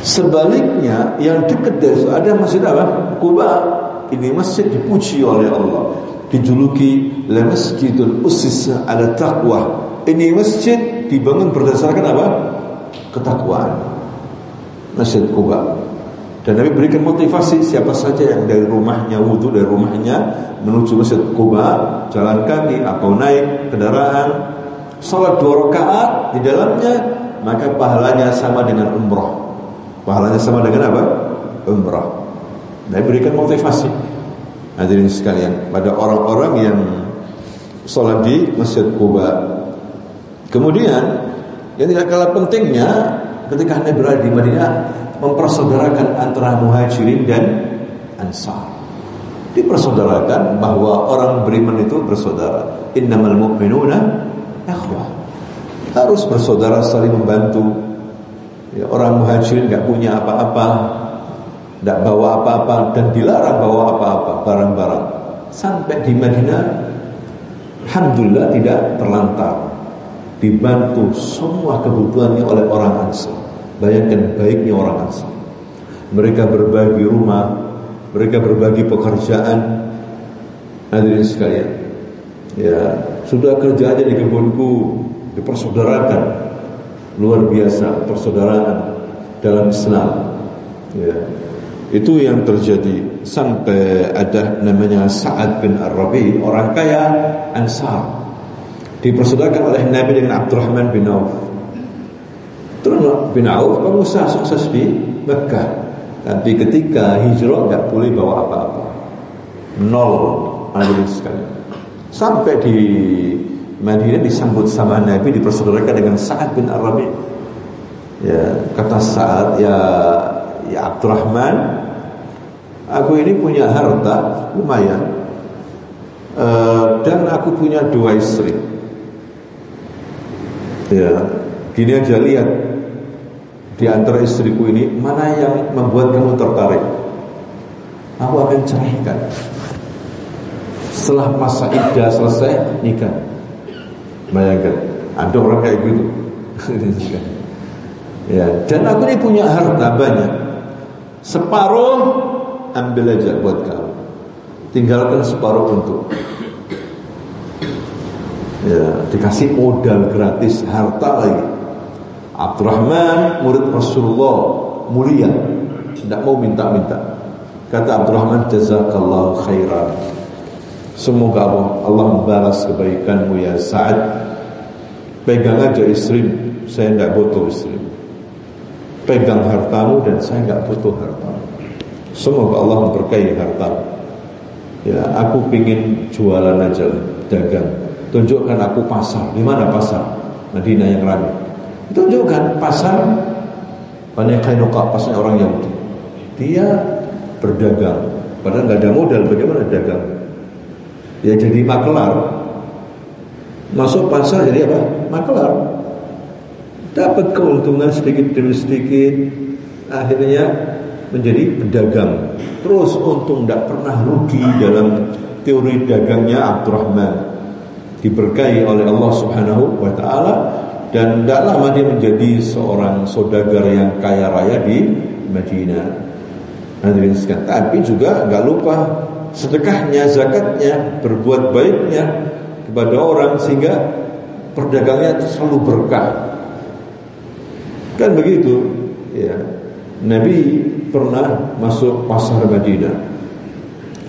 Sebaliknya Yang dekat dari ada masjid apa? Kuba Ini masjid dipuji oleh Allah Dijuluki La masjidul usis ala taqwa Ini masjid dibangun berdasarkan apa? Ketakwaan Masjid Kuba. Dan Nabi berikan motivasi siapa saja yang dari rumahnya wudhu dari rumahnya menuju Masjid Kuba jalan kaki atau naik kendaraan sholat dua rakaat di dalamnya maka pahalanya sama dengan umroh. Pahalanya sama dengan apa? Umroh. Nabi berikan motivasi. Hadirin sekalian pada orang-orang yang sholat di Masjid Kuba. Kemudian yang tidak kalah pentingnya ketika Nabi berada di Madinah mempersaudarakan antara muhajirin dan ansar. Dipersaudarakan bahwa orang beriman itu bersaudara. Innamal mu'minuna ikhwah. Harus bersaudara saling membantu. Ya, orang muhajirin nggak punya apa-apa, tidak bawa apa-apa dan dilarang bawa apa-apa barang-barang. Sampai di Madinah, alhamdulillah tidak terlantar, dibantu semua kebutuhannya oleh orang Ansar. Bayangkan baiknya orang Ansar. Mereka berbagi rumah, mereka berbagi pekerjaan. Hadirin sekalian, ya sudah kerja aja di kebunku, dipersaudarakan luar biasa persaudaraan dalam Islam. Ya. Itu yang terjadi sampai ada namanya Sa'ad bin Ar-Rabi, orang kaya Ansar. Dipersaudarakan oleh Nabi dengan Abdurrahman bin Auf. Terus bin Auf pengusaha sukses di Mekah. Tapi ketika hijrah nggak boleh bawa apa-apa. Nol ada sekali. Sampai di Madinah disambut sama Nabi dipersaudarakan dengan Sa'ad bin Arabi. Ya, kata Sa'ad ya ya Abdurrahman, aku ini punya harta lumayan. Uh, dan aku punya dua istri. Ya, gini aja lihat di antara istriku ini mana yang membuat kamu tertarik. Aku akan ceraikan. Setelah masa iddah selesai nikah. Bayangkan, ada orang kayak gitu. ya, dan aku ini punya harta banyak. Separuh ambil aja buat kamu. Tinggalkan separuh untuk ya, dikasih modal gratis harta lagi. Abdurrahman murid Rasulullah mulia, tidak mau minta-minta. Kata Abdurrahman jazakallahu khairan. Semoga Allah, Allah membalas kebaikanmu ya Sa'ad Pegang aja istri Saya tidak butuh istri Pegang hartamu dan saya tidak butuh hartamu Semoga Allah memberkahi hartamu Ya, aku ingin jualan aja dagang. Tunjukkan aku pasar. Di mana pasar? Madinah yang ramai. Tunjukkan pasar Bani Kainuqa pasarnya orang Yahudi. Dia berdagang. Padahal nggak ada modal. Bagaimana dagang? ya jadi makelar masuk pasar jadi apa makelar dapat keuntungan sedikit demi sedikit akhirnya menjadi pedagang terus untung tidak pernah rugi dalam teori dagangnya Abdurrahman diberkahi oleh Allah Subhanahu wa taala dan tidak lama dia menjadi seorang saudagar yang kaya raya di Madinah. Hadirin sekalian, tapi juga nggak lupa sedekahnya, zakatnya, berbuat baiknya kepada orang sehingga perdagangnya selalu berkah. Kan begitu, ya. Nabi pernah masuk pasar Madinah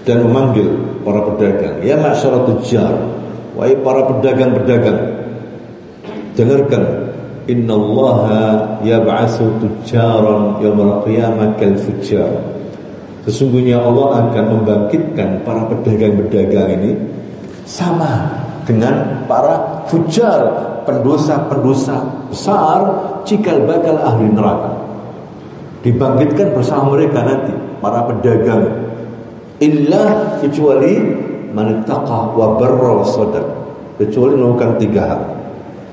dan memanggil para pedagang, "Ya masyarakat tujar, wahai para pedagang-pedagang, dengarkan Innallaha yab'atsu tujaran yaumil qiyamah kal fujjar." Sesungguhnya Allah akan membangkitkan para pedagang-pedagang ini sama dengan para fujar, pendosa-pendosa besar cikal bakal ahli neraka. Dibangkitkan bersama mereka nanti para pedagang. Illa kecuali manittaqa wa barra sadaq. Kecuali melakukan tiga hal.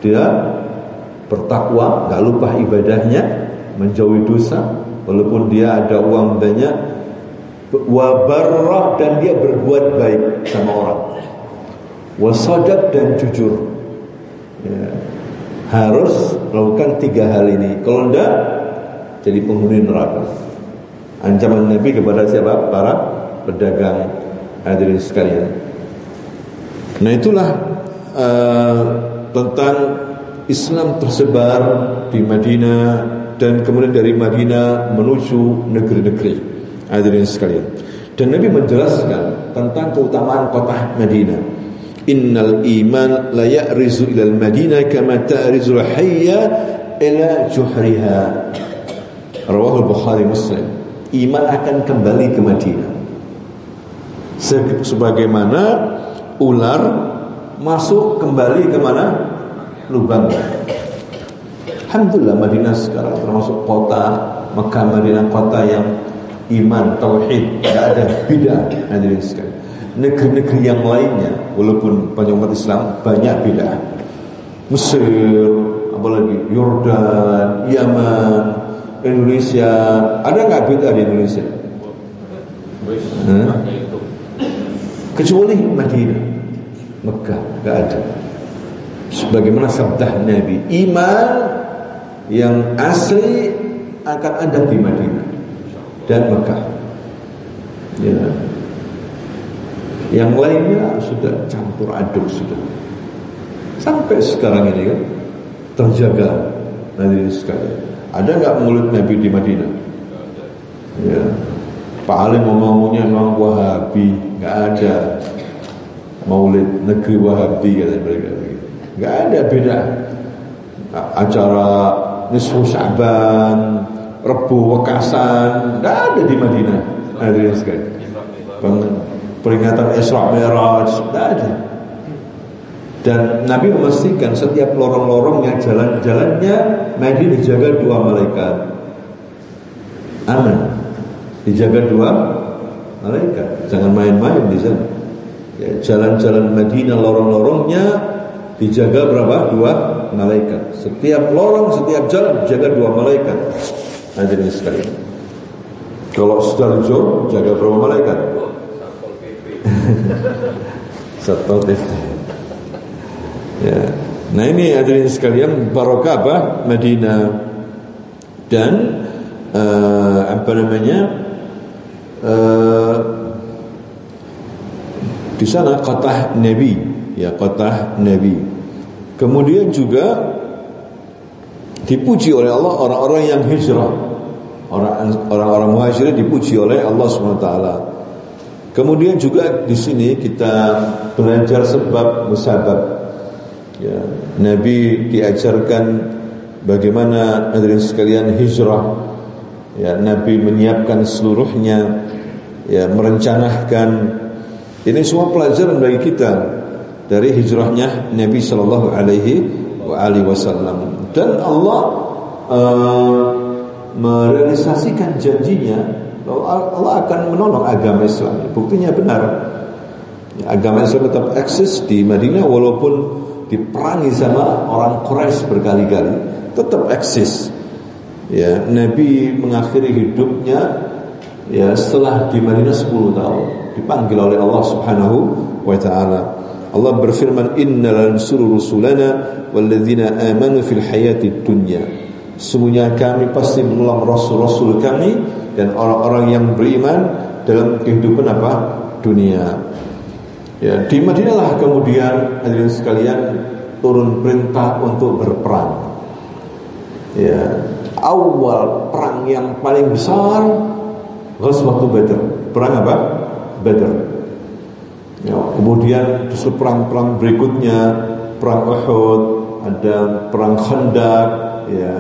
Dia bertakwa, gak lupa ibadahnya, menjauhi dosa, walaupun dia ada uang banyak, wabarrah dan dia berbuat baik sama orang wasadak dan jujur ya. harus melakukan tiga hal ini kalau tidak jadi penghuni neraka ancaman Nabi kepada siapa para pedagang hadirin sekalian nah itulah uh, tentang Islam tersebar di Madinah dan kemudian dari Madinah menuju negeri-negeri Hadirin sekalian. Dan Nabi menjelaskan tentang keutamaan kota Madinah. Innal iman la ya'rizu ila al-Madinah kama ta'rizu hayya ila juhriha. Rawahul Bukhari Muslim. Iman akan kembali ke Madinah. Sebagaimana ular masuk kembali ke mana? Lubang. Alhamdulillah Madinah sekarang termasuk kota Mekah Madinah kota yang iman, tauhid, tidak ada bid'ah hadirin. Negeri-negeri yang lainnya walaupun banyak Islam banyak bid'ah. Mesir, apalagi Yordan, Yaman, Indonesia. Ada nggak bid'ah di Indonesia? Hmm? Kecuali Madinah, Mekah, nggak ada. Sebagaimana sabda Nabi, iman yang asli akan ada di Madinah dan Mekah. Ya. Yang lainnya sudah campur aduk sudah. Sampai sekarang ini kan terjaga nanti sekali. Ada nggak mulut Nabi di Madinah? Ya. Paling ngomongnya memang Wahabi, nggak ada. Maulid negeri Wahabi kata mereka. Nggak ada beda. Acara Nisfu Syaban, Rebu Wekasan, nggak ada di Madinah. Hadirin sekali. Peringatan Isra Mi'raj, nggak ada. Dan Nabi memastikan setiap lorong-lorongnya jalan-jalannya Nabi dijaga dua malaikat. Aman. Dijaga dua malaikat. Jangan main-main di sana. Ya, jalan-jalan Madinah lorong-lorongnya dijaga berapa? Dua malaikat. Setiap lorong, setiap jalan dijaga dua malaikat. Hadirin sekali. Kalau Sidoarjo jaga berapa malaikat? Satpol PP. Ya. Nah ini hadirin sekalian barokah apa? Madinah dan uh, apa namanya? Uh, di sana kata Nabi, ya kata Nabi. Kemudian juga dipuji oleh Allah orang-orang yang hijrah. Orang-orang muhajirin dipuji oleh Allah SWT. Kemudian juga di sini kita belajar sebab musabab. Ya, Nabi diajarkan bagaimana hadirin sekalian hijrah. Ya, Nabi menyiapkan seluruhnya, ya, merencanakan. Ini semua pelajaran bagi kita dari hijrahnya Nabi Shallallahu Alaihi Wasallam dan Allah uh, merealisasikan janjinya Allah akan menolong agama Islam. Buktinya benar. Agama Islam tetap eksis di Madinah walaupun diperangi sama orang Quraisy berkali-kali, tetap eksis. Ya, Nabi mengakhiri hidupnya ya setelah di Madinah 10 tahun dipanggil oleh Allah Subhanahu wa taala Allah berfirman inna lansuru rusulana walladzina amanu fil hayati dunya Sungguhnya kami pasti menolong rasul-rasul kami dan orang-orang yang beriman dalam kehidupan apa? dunia. Ya, di Madinah lah kemudian hadirin sekalian turun perintah untuk berperang. Ya, awal perang yang paling besar Ghazwatul Badr. Perang apa? Badr. Ya, kemudian justru perang-perang berikutnya perang Uhud, ada perang Khandaq, ya,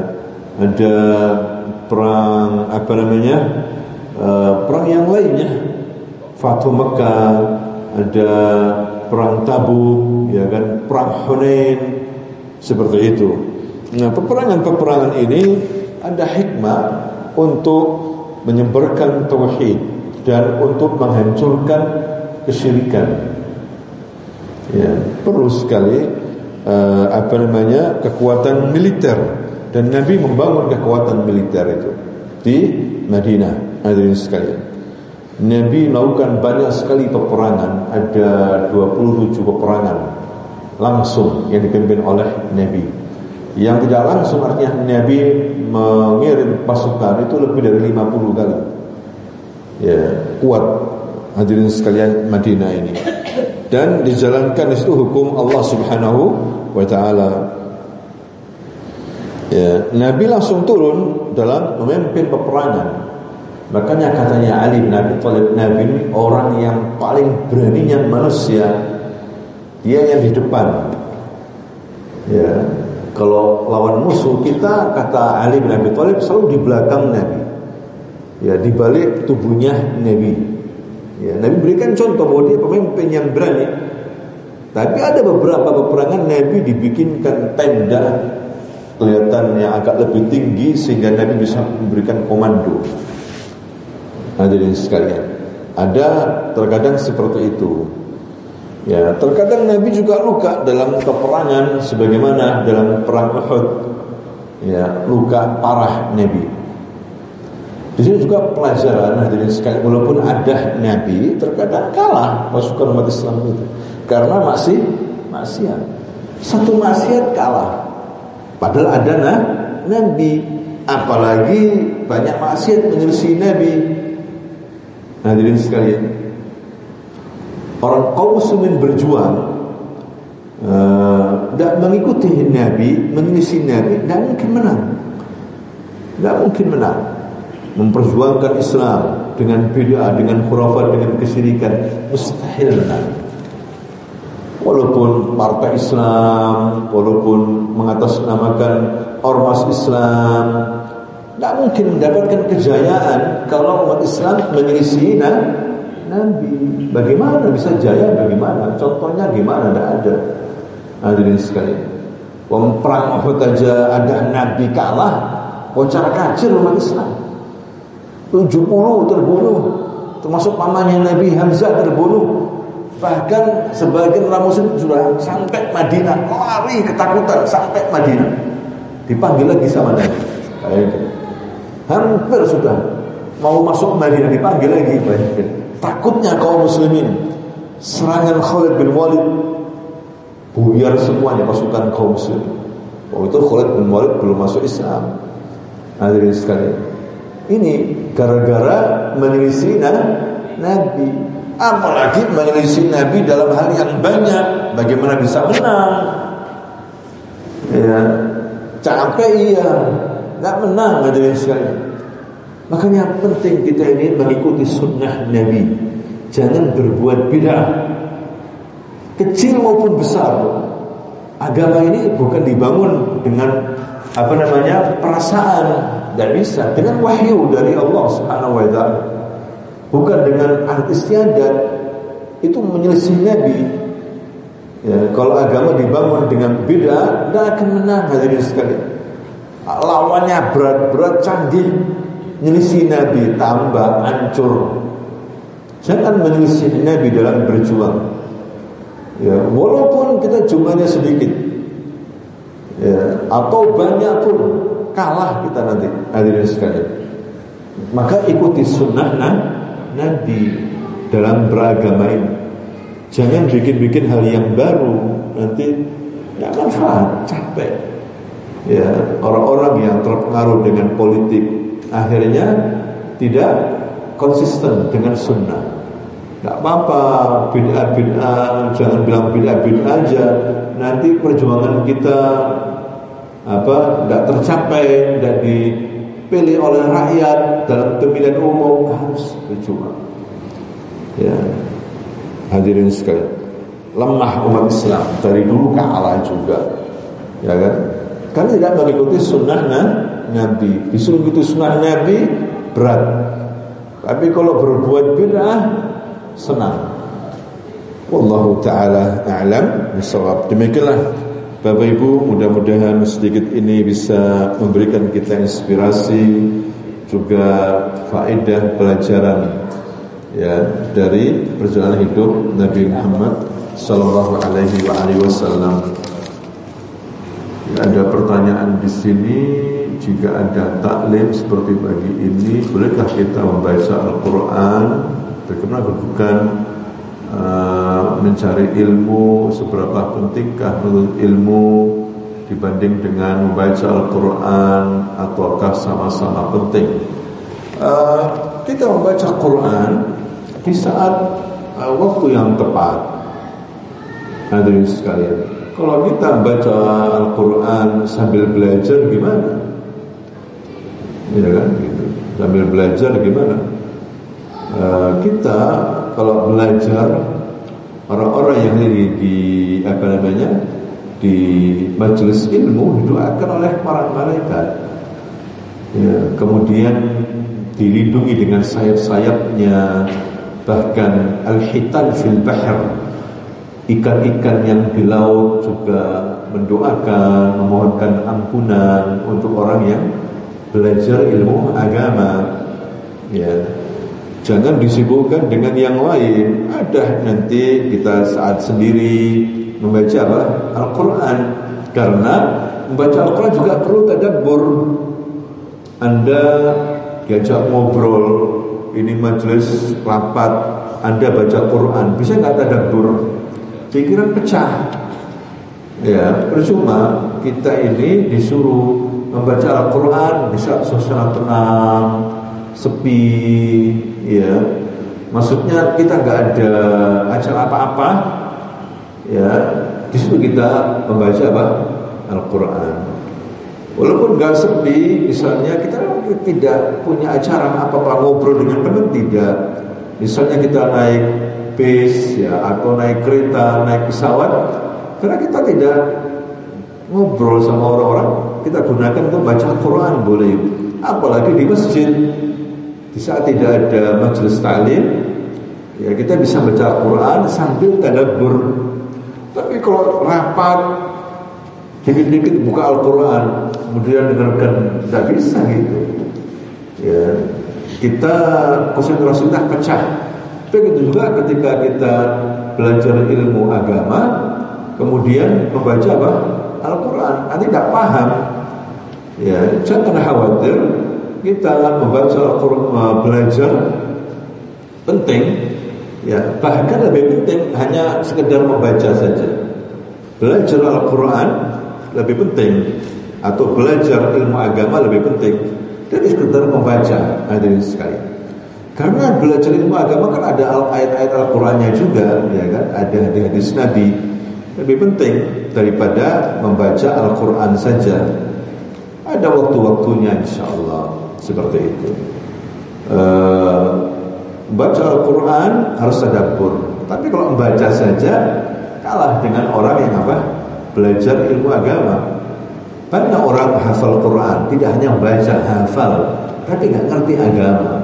ada perang apa namanya, uh, perang yang lainnya, Fatu Mekah, ada perang Tabuk, ya kan, perang Hunain, seperti itu. Nah, peperangan-peperangan ini ada hikmah untuk menyebarkan tauhid dan untuk menghancurkan kesyirikan. Ya, perlu sekali uh, apa namanya kekuatan militer dan Nabi membangun kekuatan militer itu di Madinah hadirin sekalian. Nabi melakukan banyak sekali peperangan, ada 27 peperangan langsung yang dipimpin oleh Nabi. Yang tidak langsung artinya Nabi mengirim pasukan itu lebih dari 50 kali. Ya, kuat hadirin sekalian Madinah ini dan dijalankan di situ hukum Allah Subhanahu wa taala. Ya, Nabi langsung turun dalam memimpin peperangan. Makanya katanya Ali bin Abi Thalib Nabi ini orang yang paling beraninya manusia. Dia yang di depan. Ya, kalau lawan musuh kita kata Ali bin Abi Thalib selalu di belakang Nabi. Ya, di balik tubuhnya Nabi. Ya, Nabi berikan contoh bahwa dia pemimpin yang berani. Tapi ada beberapa peperangan Nabi dibikinkan tenda kelihatan yang agak lebih tinggi sehingga Nabi bisa memberikan komando. Hadirin sekalian, ada terkadang seperti itu. Ya, terkadang Nabi juga luka dalam peperangan sebagaimana dalam perang Uhud. Ya, luka parah Nabi. Di sini juga pelajaran hadirin sekali walaupun ada Nabi terkadang kalah pasukan umat Islam itu karena masih maksiat. Satu maksiat kalah. Padahal ada nah, Nabi apalagi banyak maksiat menyelisih Nabi. Hadirin sekalian, orang kaum muslimin berjuang tidak uh, mengikuti Nabi, menyelisih Nabi, tidak mungkin menang. Tidak mungkin menang. Memperjuangkan Islam dengan bid'ah, dengan khurafat, dengan kesyirikan, mustahil menang. Walaupun partai Islam, walaupun mengatasnamakan ormas Islam, tidak mungkin mendapatkan kejayaan kalau umat Islam menyelisih Nabi. Bagaimana bisa jaya? Bagaimana? Contohnya gimana? Tidak ada. Hadirin sekalian. Wong perang Uhud aja ada Nabi kalah. Wawancara kacir umat Islam. 70 terbunuh. Termasuk pamannya Nabi Hamzah terbunuh. Bahkan sebagian orang muslim sudah sampai Madinah. Lari ketakutan sampai Madinah. Dipanggil lagi sama Nabi. Hampir sudah mau masuk Madinah dipanggil lagi. Takutnya kaum muslimin serangan Khalid bin Walid buyar semuanya pasukan kaum muslimin. Oh itu Khalid bin Walid belum masuk Islam. Hadirin sekalian. Ini gara-gara menyelisih Nabi. Apalagi menyelisih Nabi dalam hal yang banyak. Bagaimana bisa menang? Ya, capek iya, nggak menang hadirin sekalian. Makanya penting kita ini mengikuti sunnah Nabi. Jangan berbuat bid'ah. Kecil maupun besar. Agama ini bukan dibangun dengan apa namanya perasaan dan bisa dengan wahyu dari Allah Subhanahu wa taala. Bukan dengan adat istiadat itu menyelisih Nabi. Ya, kalau agama dibangun dengan beda, tidak akan menang hadirin sekalian. Lawannya berat-berat canggih, Menyelisih Nabi tambah hancur. Jangan menyelisih Nabi dalam berjuang. Ya, walaupun kita jumlahnya sedikit. Ya, atau banyak pun kalah kita nanti hadirin sekalian. Maka ikuti sunnah Nabi dalam beragama ini. Jangan bikin-bikin hal yang baru nanti nggak manfaat, capek. Ya, orang-orang yang terpengaruh dengan politik akhirnya tidak konsisten dengan sunnah. Tidak apa-apa bid'ah bid'ah, jangan bilang bid'ah bid'ah aja. Nanti perjuangan kita apa tidak tercapai, tidak dipilih oleh rakyat dalam pemilihan umum harus berjuang. Ya, hadirin sekalian, lemah umat Islam dari dulu kalah juga, ya kan? Karena tidak mengikuti sunnah Nabi. Disuruh itu sunnah Nabi berat. Tapi kalau berbuat bid'ah senang. Wallahu taala a'lam bisawab. Demikianlah Bapak Ibu, mudah-mudahan sedikit ini bisa memberikan kita inspirasi juga faedah pelajaran ya dari perjalanan hidup Nabi Muhammad sallallahu alaihi wa alihi wasallam. Ada pertanyaan di sini jika ada taklim seperti pagi ini bolehkah kita membaca Al-Quran? Bagaimana bukan? Uh, mencari ilmu seberapa pentingkah menurut ilmu dibanding dengan membaca Al-Quran ataukah sama-sama penting? Uh, kita membaca Quran di saat uh, waktu yang tepat. Hadirin sekalian kalau kita baca Al-Quran sambil belajar gimana? ya kan gitu. sambil belajar gimana uh, kita kalau belajar orang-orang yang di, di apa namanya di majelis ilmu didoakan oleh para malaikat ya, kemudian dilindungi dengan sayap-sayapnya bahkan al-hitan fil bahr ikan-ikan yang di laut juga mendoakan memohonkan ampunan untuk orang yang belajar ilmu agama ya Jangan disibukkan dengan yang lain. Ada nanti kita saat sendiri membaca? Al-Quran. Karena membaca Al-Quran juga perlu tadabbur. Anda diajak ngobrol, ini majelis rapat, Anda baca Quran, bisa nggak tadabbur? Pikiran pecah. Ya, percuma kita ini disuruh membaca Al-Quran bisa suasana tenang, sepi, ya. Maksudnya kita nggak ada acara apa-apa, ya. Disuruh kita membaca apa? Al-Quran. Walaupun nggak sepi, misalnya kita tidak punya acara apa-apa ngobrol dengan teman tidak. Misalnya kita naik bis ya atau naik kereta, naik pesawat, karena kita tidak ngobrol sama orang-orang, kita gunakan untuk baca Quran boleh. Apalagi di masjid, di saat tidak ada majelis taklim, ya kita bisa baca Quran sambil tadabbur. Tapi kalau rapat, dikit-dikit buka Al-Quran, kemudian dengarkan, tidak bisa gitu. Ya, kita konsentrasi kita pecah. Begitu juga ketika kita belajar ilmu agama, kemudian membaca apa? Al-Quran, nanti tidak paham. Ya, jangan khawatir. Kita membaca Al-Quran, belajar penting. Ya, bahkan lebih penting hanya sekedar membaca saja. Belajar Al-Quran lebih penting atau belajar ilmu agama lebih penting dari sekedar membaca hadirin sekali. Karena belajar ilmu agama kan ada ayat-ayat Al-Qur'annya juga, ya kan? Ada hadis-hadis Nabi lebih penting daripada membaca Al-Quran saja. Ada waktu-waktunya insya Allah seperti itu. E, baca Al-Quran harus tadabbur. Tapi kalau membaca saja kalah dengan orang yang apa? Belajar ilmu agama. Banyak orang hafal Quran, tidak hanya membaca hafal, tapi nggak ngerti agama.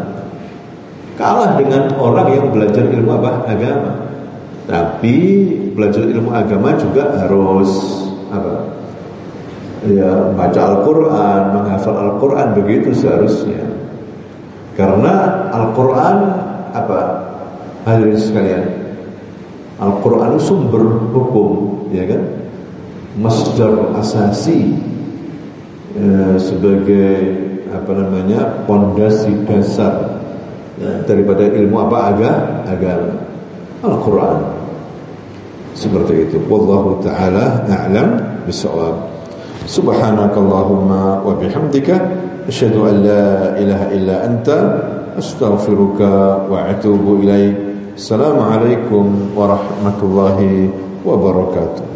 Kalah dengan orang yang belajar ilmu apa? Agama. Tapi belajar ilmu agama juga harus apa? Ya, baca Al-Qur'an, menghafal Al-Qur'an begitu seharusnya. Karena Al-Qur'an apa? Hadirin sekalian. Al-Qur'an sumber hukum, ya kan? Masdar asasi ya, sebagai apa namanya? pondasi dasar ya, daripada ilmu apa? Agama. Agama Al-Qur'an seperti itu. Wallahu taala a'lam bisawab subhanakallahumma wa bihamdika asyhadu an la ilaha illa anta astaghfiruka wa atubu ilaik assalamu alaikum warahmatullahi wabarakatuh